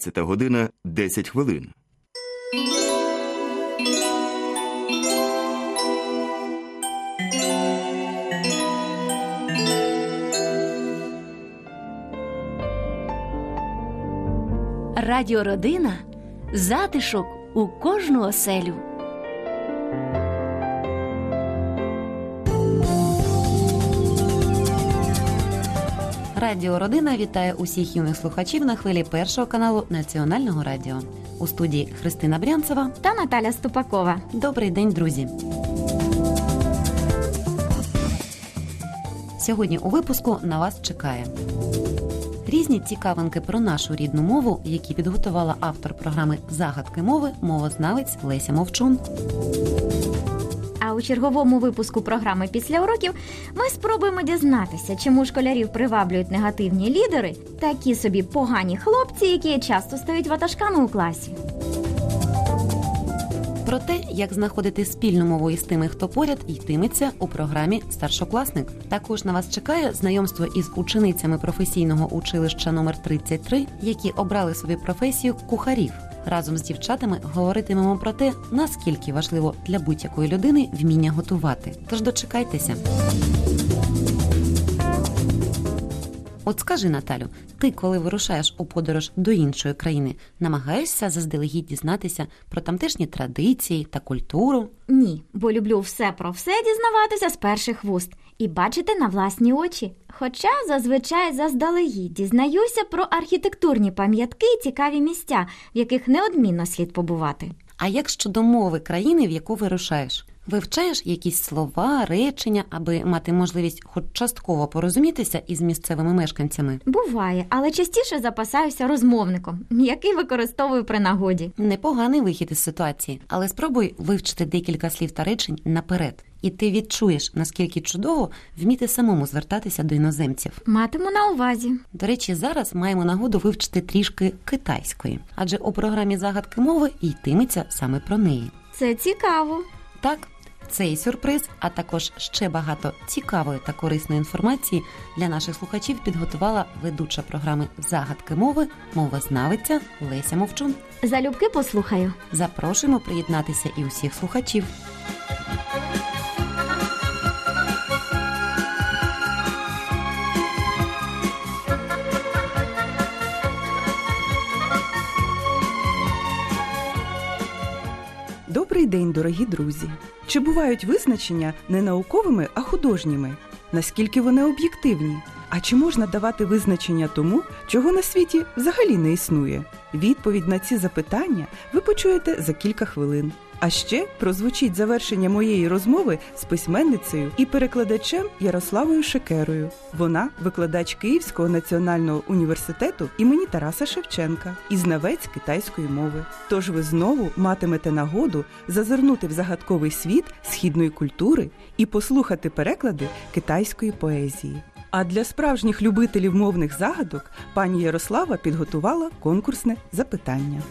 Це та година 10 хвилин. Радіородина затишок у кожну оселю. Радіо Родина вітає усіх юних слухачів на хвилі першого каналу Національного радіо. У студії Христина Брянцева. та Наталя Ступакова. Добрий день, друзі. Сьогодні у випуску на вас чекає різні цікавинки про нашу рідну мову, які підготувала автор програми Загадки мови мовознавець Леся Мовчун. У черговому випуску програми після уроків ми спробуємо дізнатися, чому школярів приваблюють негативні лідери, такі собі погані хлопці, які часто стають ватажками у класі. Про те, як знаходити спільну мову із тими, хто поряд, йтиметься у програмі Старшокласник. Також на вас чекає знайомство із ученицями професійного училища номер 33 які обрали собі професію кухарів. Разом з дівчатами говоритимемо про те, наскільки важливо для будь-якої людини вміння готувати. Тож дочекайтеся. От скажи, Наталю, ти, коли вирушаєш у подорож до іншої країни, намагаєшся заздалегідь дізнатися про тамтешні традиції та культуру? Ні, бо люблю все про все дізнаватися з перших вуст і бачити на власні очі. Хоча зазвичай заздалегідь дізнаюся про архітектурні пам'ятки і цікаві місця, в яких неодмінно слід побувати. А як щодо мови країни, в яку вирушаєш? Вивчаєш якісь слова, речення, аби мати можливість хоч частково порозумітися із місцевими мешканцями? Буває, але частіше запасаюся розмовником, який використовую при нагоді. Непоганий вихід із ситуації, але спробуй вивчити декілька слів та речень наперед, і ти відчуєш, наскільки чудово вміти самому звертатися до іноземців. Матиму на увазі. До речі, зараз маємо нагоду вивчити трішки китайської, адже у програмі загадки мови йтиметься саме про неї. Це цікаво. Так, цей сюрприз, а також ще багато цікавої та корисної інформації для наших слухачів підготувала ведуча програми Загадки мови мовознавиця Леся Мовчун. Залюбки послухаю. Запрошуємо приєднатися і усіх слухачів. День, дорогі друзі! Чи бувають визначення не науковими, а художніми? Наскільки вони об'єктивні? А чи можна давати визначення тому, чого на світі взагалі не існує? Відповідь на ці запитання ви почуєте за кілька хвилин. А ще прозвучить завершення моєї розмови з письменницею і перекладачем Ярославою Шекерою. Вона викладач Київського національного університету імені Тараса Шевченка і знавець китайської мови. Тож ви знову матимете нагоду зазирнути в загадковий світ східної культури і послухати переклади китайської поезії. А для справжніх любителів мовних загадок пані Ярослава підготувала конкурсне запитання.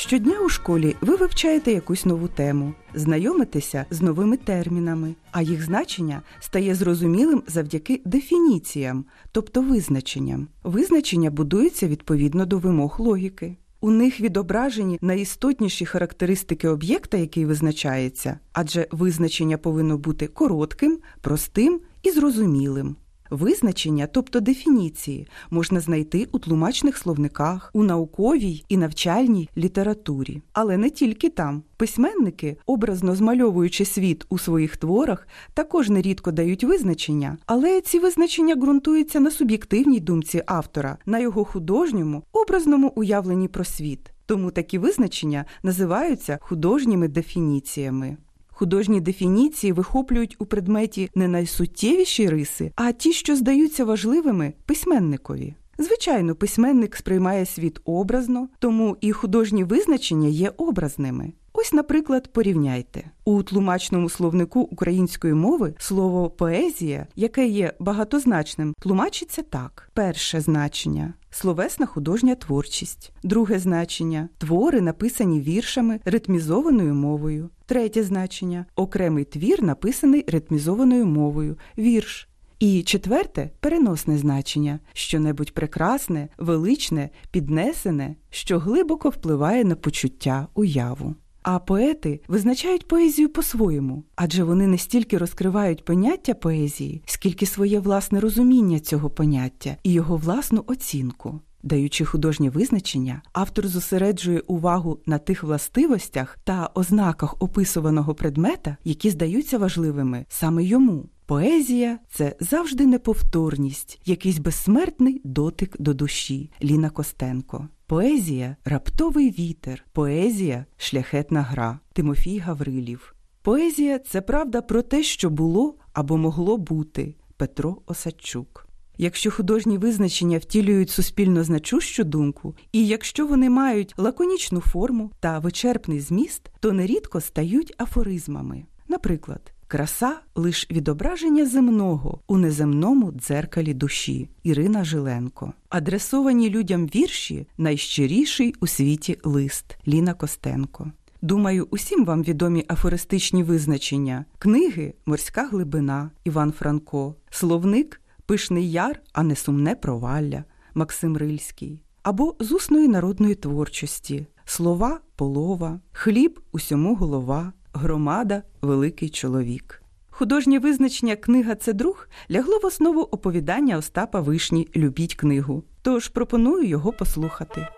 Щодня у школі ви вивчаєте якусь нову тему, знайомитеся з новими термінами, а їх значення стає зрозумілим завдяки дефініціям, тобто визначенням. Визначення будуються відповідно до вимог логіки. У них відображені найістотніші характеристики об'єкта, який визначається, адже визначення повинно бути коротким, простим і зрозумілим. Визначення, тобто дефініції, можна знайти у тлумачних словниках, у науковій і навчальній літературі. Але не тільки там. Письменники, образно змальовуючи світ у своїх творах, також нерідко дають визначення, але ці визначення ґрунтуються на суб'єктивній думці автора, на його художньому, образному уявленні про світ. Тому такі визначення називаються художніми дефініціями. Художні дефініції вихоплюють у предметі не найсуттєвіші риси, а ті, що здаються важливими письменникові. Звичайно, письменник сприймає світ образно, тому і художні визначення є образними. Ось, наприклад, порівняйте у тлумачному словнику української мови слово поезія, яке є багатозначним, тлумачиться так: перше значення словесна художня творчість, друге значення твори, написані віршами ритмізованою мовою, третє значення окремий твір, написаний ритмізованою мовою, вірш. І четверте переносне значення що-небудь прекрасне, величне, піднесене, що глибоко впливає на почуття, уяву. А поети визначають поезію по-своєму, адже вони не стільки розкривають поняття поезії, скільки своє власне розуміння цього поняття і його власну оцінку. Даючи художнє визначення, автор зосереджує увагу на тих властивостях та ознаках описуваного предмета, які здаються важливими саме йому. Поезія це завжди неповторність, якийсь безсмертний дотик до душі. Ліна Костенко. Поезія раптовий вітер, поезія шляхетна гра. Тимофій Гаврилів. Поезія це правда про те, що було або могло бути. Петро Осадчук. Якщо художні визначення втілюють суспільно значущу думку, і якщо вони мають лаконічну форму та вичерпний зміст, то нерідко стають афоризмами. Наприклад, краса лиш відображення земного у неземному дзеркалі душі Ірина Жиленко, адресовані людям вірші найщиріший у світі лист Ліна Костенко. Думаю, усім вам відомі афористичні визначення книги Морська глибина Іван Франко, словник Пишний яр, а не сумне провалля Максим Рильський, або з усної народної творчості слова полова, хліб усьому голова, громада великий чоловік. Художнє визначення Книга це друг лягло в основу оповідання Остапа Вишні Любіть книгу. Тож пропоную його послухати.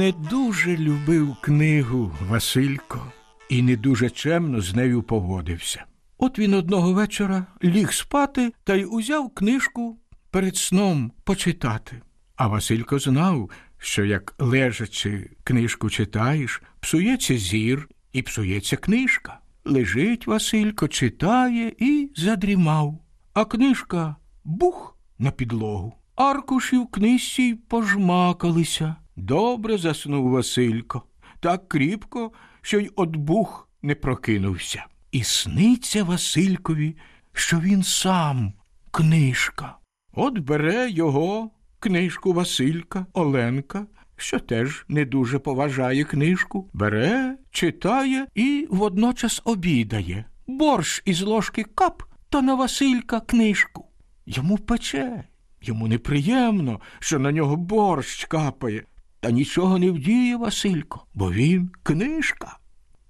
Не дуже любив книгу Василько і не дуже чемно з нею поводився. От він одного вечора ліг спати та й узяв книжку перед сном почитати. А Василько знав, що як лежачи книжку читаєш, псується зір і псується книжка. Лежить Василько, читає і задрімав, а книжка бух на підлогу. Аркуші в книжці пожмакалися. Добре заснув Василько, так кріпко, що й от бух не прокинувся. І сниться Василькові, що він сам книжка. От бере його книжку Василька, Оленка, що теж не дуже поважає книжку, бере, читає і водночас обідає. Борщ із ложки кап та на Василька книжку. Йому пече, йому неприємно, що на нього борщ капає. Та нічого не вдіє Василько, бо він книжка.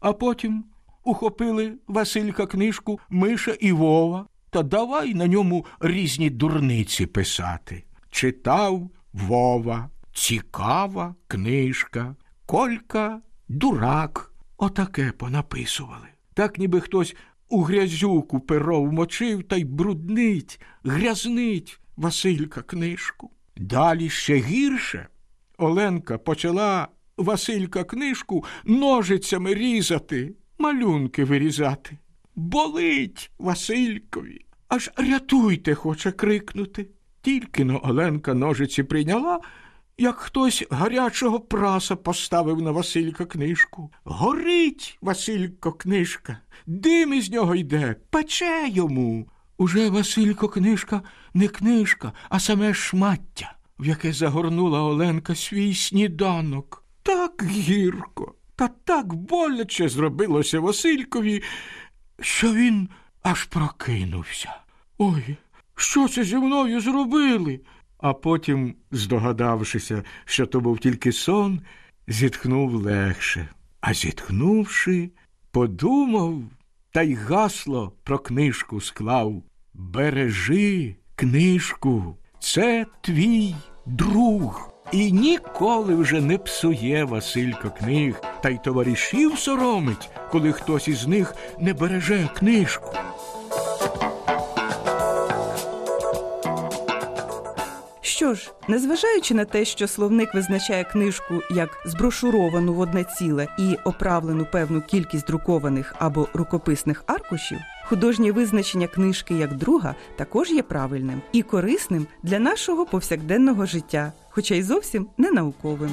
А потім ухопили Василька книжку Миша і Вова та давай на ньому різні дурниці писати. Читав Вова, цікава книжка, Колька дурак. Отаке понаписували. Так ніби хтось у грязюку перо вмочив та й бруднить, грязнить Василька книжку. Далі ще гірше. Оленка почала Василька книжку ножицями різати, малюнки вирізати. Болить Василькові, аж рятуйте, хоче крикнути. Тільки но Оленка ножиці прийняла, як хтось гарячого праса поставив на Василька книжку. Горить Василько книжка, дим із нього йде, пече йому. Уже Василько книжка не книжка, а саме шмаття в яке загорнула Оленка свій сніданок. Так гірко та так боляче зробилося Василькові, що він аж прокинувся. Ой, що це зі мною зробили? А потім, здогадавшися, що то був тільки сон, зітхнув легше, а зітхнувши, подумав та й гасло про книжку склав. Бережи книжку, це твій друг. І ніколи вже не псує Василько книг, та й товаришів соромить, коли хтось із них не береже книжку. Що ж, незважаючи на те, що словник визначає книжку як зброшуровану в одне ціле і оправлену певну кількість друкованих або рукописних аркушів, художнє визначення книжки як друга також є правильним і корисним для нашого повсякденного життя, хоча й зовсім не науковим.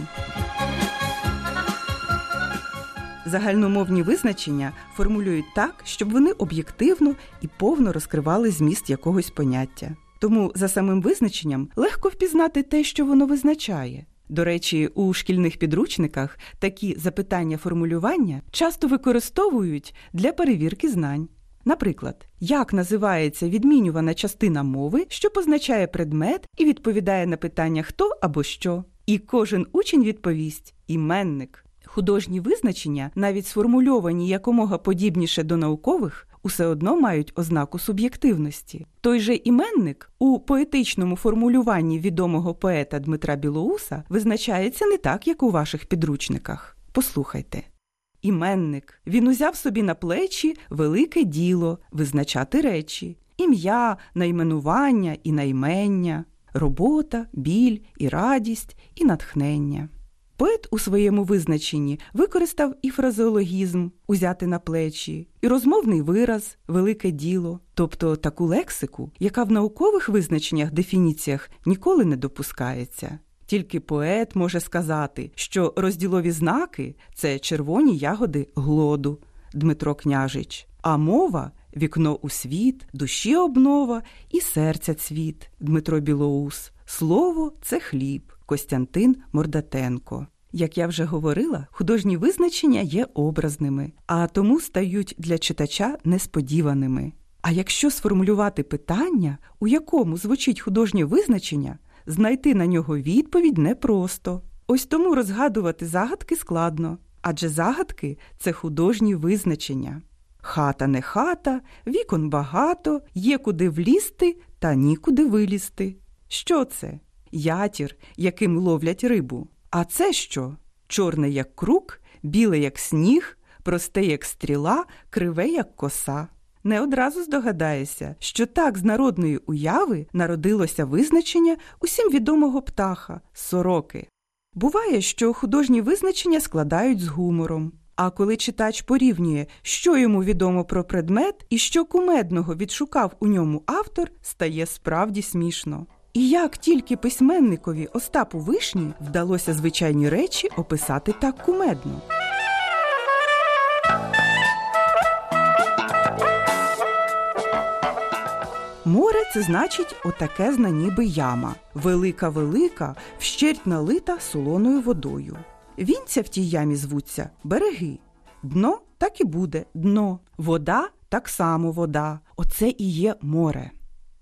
Загальномовні визначення формулюють так, щоб вони об'єктивно і повно розкривали зміст якогось поняття. Тому за самим визначенням легко впізнати те, що воно визначає. До речі, у шкільних підручниках такі запитання формулювання часто використовують для перевірки знань. Наприклад, як називається відмінювана частина мови, що позначає предмет і відповідає на питання хто або що. І кожен учень відповість іменник. Художні визначення, навіть сформульовані якомога подібніше до наукових, усе одно мають ознаку суб'єктивності. Той же іменник у поетичному формулюванні відомого поета Дмитра Білоуса визначається не так, як у ваших підручниках. Послухайте. Іменник. Він узяв собі на плечі велике діло визначати речі, ім'я, найменування і наймення, робота, біль і радість, і натхнення. Поет у своєму визначенні використав і фразеологізм узяти на плечі, і розмовний вираз велике діло, тобто таку лексику, яка в наукових визначеннях дефініціях ніколи не допускається. Тільки поет може сказати, що розділові знаки це червоні ягоди глоду Дмитро Княжич, а мова вікно у світ, душі обнова і серця цвіт Дмитро Білоус, слово це хліб Костянтин Мордатенко. Як я вже говорила, художні визначення є образними, а тому стають для читача несподіваними. А якщо сформулювати питання, у якому звучить художнє визначення, знайти на нього відповідь непросто. Ось тому розгадувати загадки складно, адже загадки це художні визначення. Хата не хата, вікон багато, є куди влізти та нікуди вилізти. Що це? Ятір, яким ловлять рибу. А це що? Чорне, як крук, біле, як сніг, просте, як стріла, криве, як коса. Не одразу здогадаєшся, що так з народної уяви народилося визначення усім відомого птаха сороки. Буває, що художні визначення складають з гумором. А коли читач порівнює, що йому відомо про предмет і що кумедного відшукав у ньому автор, стає справді смішно. І як тільки письменникові Остапу Вишні вдалося звичайні речі описати так кумедно. Море це значить отаке зна ніби яма, велика велика, вщерть налита солоною водою. Вінця в тій ямі звуться береги. Дно так і буде дно, вода так само вода. Оце і є море.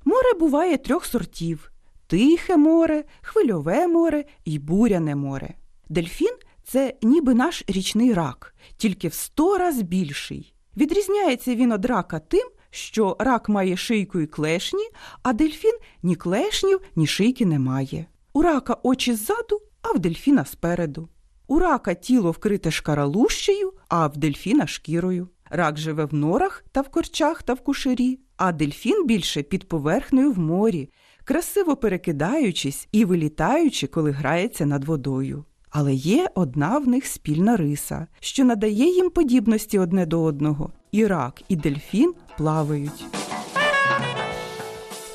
Море буває трьох сортів: тихе море, хвильове море і буряне море. Дельфін це ніби наш річний рак, тільки в сто раз більший. Відрізняється він від рака тим, що рак має шийку і клешні, а дельфін ні клешнів, ні шийки не має. У рака очі ззаду, а в дельфіна спереду. У рака тіло вкрите шкаралущею, а в дельфіна шкірою. Рак живе в норах та в корчах та в кушері, а дельфін більше під поверхнею в морі, красиво перекидаючись і вилітаючи, коли грається над водою. Але є одна в них спільна риса, що надає їм подібності одне до одного. І рак, і дельфін плавають.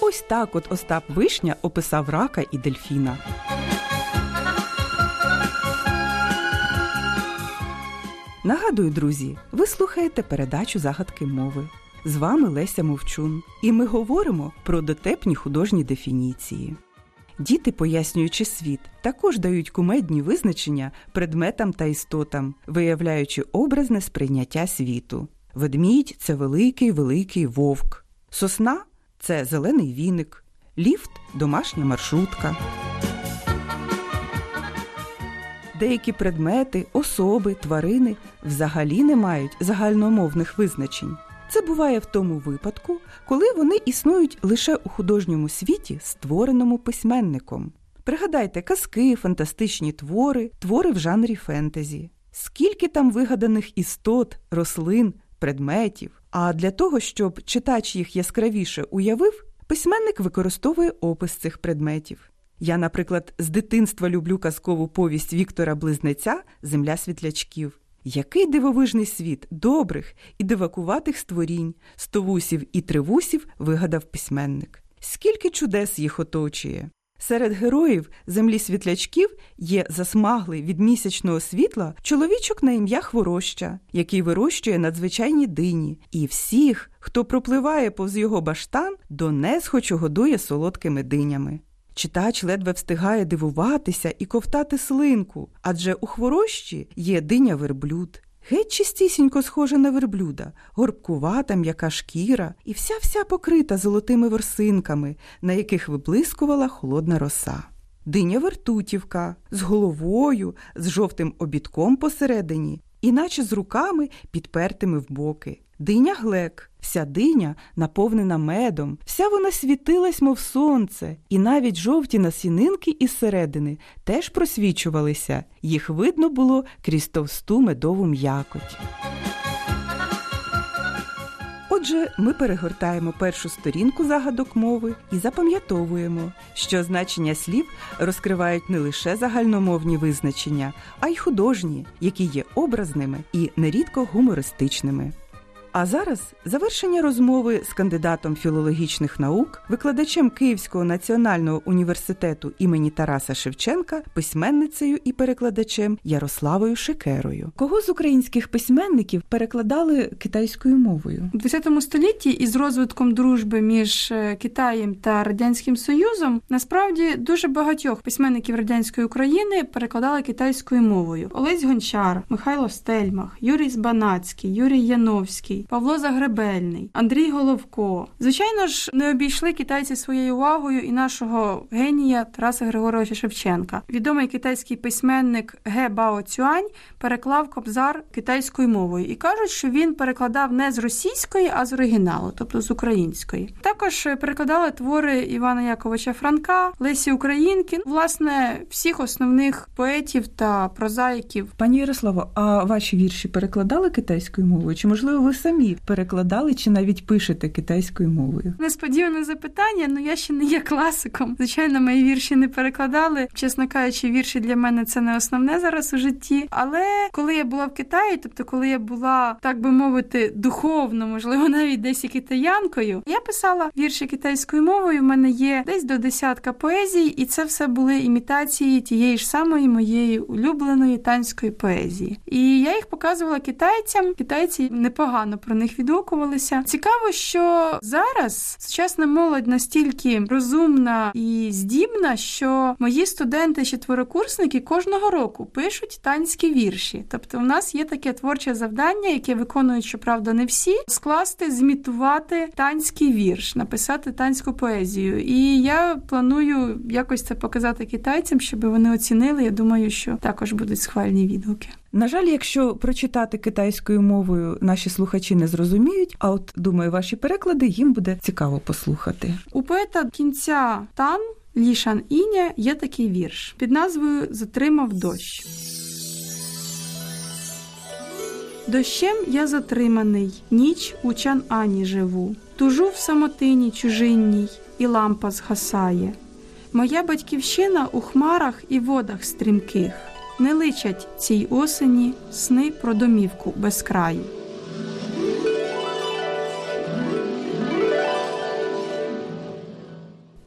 Ось так от Остап Вишня описав рака і дельфіна. Нагадую, друзі, ви слухаєте передачу загадки мови. З вами Леся Мовчун, і ми говоримо про дотепні художні дефініції. Діти, пояснюючи світ, також дають кумедні визначення предметам та істотам, виявляючи образне сприйняття світу. Ведмідь це великий великий вовк, сосна це зелений віник, ліфт домашня маршрутка. Деякі предмети, особи, тварини взагалі не мають загальномовних визначень. Це буває в тому випадку, коли вони існують лише у художньому світі, створеному письменником. Пригадайте казки, фантастичні твори, твори в жанрі фентезі. Скільки там вигаданих істот, рослин, предметів. А для того, щоб читач їх яскравіше уявив, письменник використовує опис цих предметів. Я, наприклад, з дитинства люблю казкову повість Віктора Близнеця Земля світлячків. Який дивовижний світ добрих і дивакуватих створінь, стовусів і тривусів вигадав письменник. Скільки чудес їх оточує. Серед героїв землі світлячків є засмаглий від місячного світла чоловічок на ім'я Хвороща, який вирощує надзвичайні дині, і всіх, хто пропливає повз його баштан, до несхочу годує солодкими динями. Читач ледве встигає дивуватися і ковтати слинку, адже у хворощі є диня верблюд. Геть чистісінько схожа на верблюда, горбкувата м'яка шкіра і вся-вся покрита золотими ворсинками, на яких виблискувала холодна роса. Диня вертутівка з головою, з жовтим обідком посередині, іначе з руками підпертими в боки. Диня глек, вся диня наповнена медом, вся вона світилась, мов сонце, і навіть жовті насінинки із середини теж просвічувалися, їх видно було крізь товсту медову м'якоть. Отже, ми перегортаємо першу сторінку загадок мови і запам'ятовуємо, що значення слів розкривають не лише загальномовні визначення, а й художні, які є образними і нерідко гумористичними. А зараз завершення розмови з кандидатом філологічних наук, викладачем Київського національного університету імені Тараса Шевченка, письменницею і перекладачем Ярославою Шекерою. Кого з українських письменників перекладали китайською мовою? У ХХ столітті із розвитком дружби між е, Китаєм та Радянським Союзом насправді дуже багатьох письменників радянської України перекладали китайською мовою: Олесь Гончар, Михайло Стельмах, Юрій Збанацький, Юрій Яновський. Павло Загребельний, Андрій Головко. Звичайно ж, не обійшли китайці своєю увагою і нашого генія Тараса Григоровича Шевченка. Відомий китайський письменник Ге Бао Цюань переклав кобзар китайською мовою і кажуть, що він перекладав не з російської, а з оригіналу, тобто з української. Також перекладали твори Івана Яковича Франка, Лесі Українки, власне, всіх основних поетів та прозаїків. Пані Ярославо, а ваші вірші перекладали китайською мовою? Чи можливо ви самі перекладали чи навіть пишете китайською мовою? Несподіване запитання, ну я ще не є класиком. Звичайно, мої вірші не перекладали. Чесно кажучи, вірші для мене це не основне зараз у житті. Але коли я була в Китаї, тобто коли я була, так би мовити, духовно, можливо, навіть десь і китаянкою, я писала вірші китайською мовою. У мене є десь до десятка поезій, і це все були імітації тієї ж самої моєї улюбленої танської поезії. І я їх показувала китайцям. Китайці непогано про них відгукувалися. Цікаво, що зараз сучасна молодь настільки розумна і здібна, що мої студенти четверокурсники кожного року пишуть танські вірші. Тобто, у нас є таке творче завдання, яке виконують, щоправда, не всі, скласти, змітувати танський вірш, написати танську поезію. І я планую якось це показати китайцям, щоб вони оцінили. Я думаю, що також будуть схвальні відгуки. На жаль, якщо прочитати китайською мовою, наші слухачі не зрозуміють. А от думаю, ваші переклади їм буде цікаво послухати. У поета кінця Тан Лішан Іня є такий вірш під назвою Затримав дощ. Дощем я затриманий, ніч у Чан Ані живу, тужу в самотині чужинній, і лампа згасає. Моя батьківщина у хмарах і водах стрімких. Не личать цій осені сни про домівку без краю.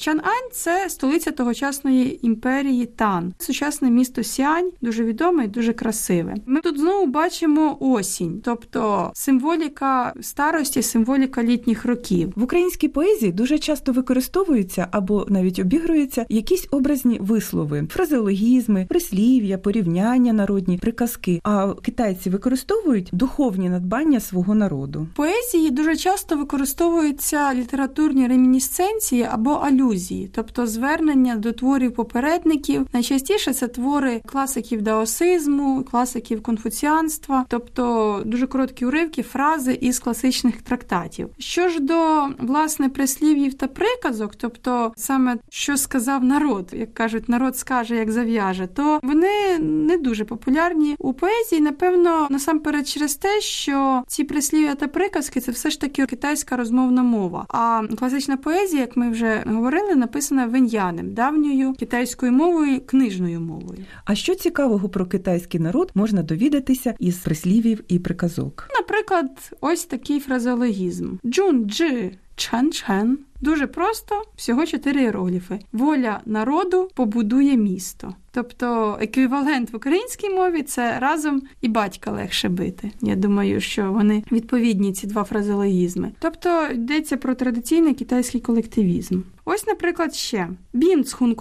Чан-Ань – це столиця тогочасної імперії Тан, сучасне місто Сіань, дуже відоме і дуже красиве. Ми тут знову бачимо осінь, тобто символіка старості, символіка літніх років. В українській поезії дуже часто використовуються або навіть обігруються якісь образні вислови, фразеологізми, прислів'я, порівняння народні, приказки. А китайці використовують духовні надбання свого народу. В поезії дуже часто використовуються літературні ремінісценції або алюзії алюзії, тобто звернення до творів попередників. Найчастіше це твори класиків даосизму, класиків конфуціанства, тобто дуже короткі уривки, фрази із класичних трактатів. Що ж до власне прислів'їв та приказок, тобто саме що сказав народ, як кажуть, народ скаже, як зав'яже, то вони не дуже популярні у поезії. Напевно, насамперед через те, що ці прислів'я та приказки це все ж таки китайська розмовна мова. А класична поезія, як ми вже говорили, написана вен'янем, давньою китайською мовою, книжною мовою. А що цікавого про китайський народ можна довідатися із прислів'їв і приказок? Наприклад, ось такий фразеологізм: Джун джи чен чен Дуже просто, всього чотири іерогліфи. Воля народу побудує місто. Тобто еквівалент в українській мові це разом і батька легше бити. Я думаю, що вони відповідні ці два фразеологізми. Тобто йдеться про традиційний китайський колективізм. Ось, наприклад, ще Бін Цхунг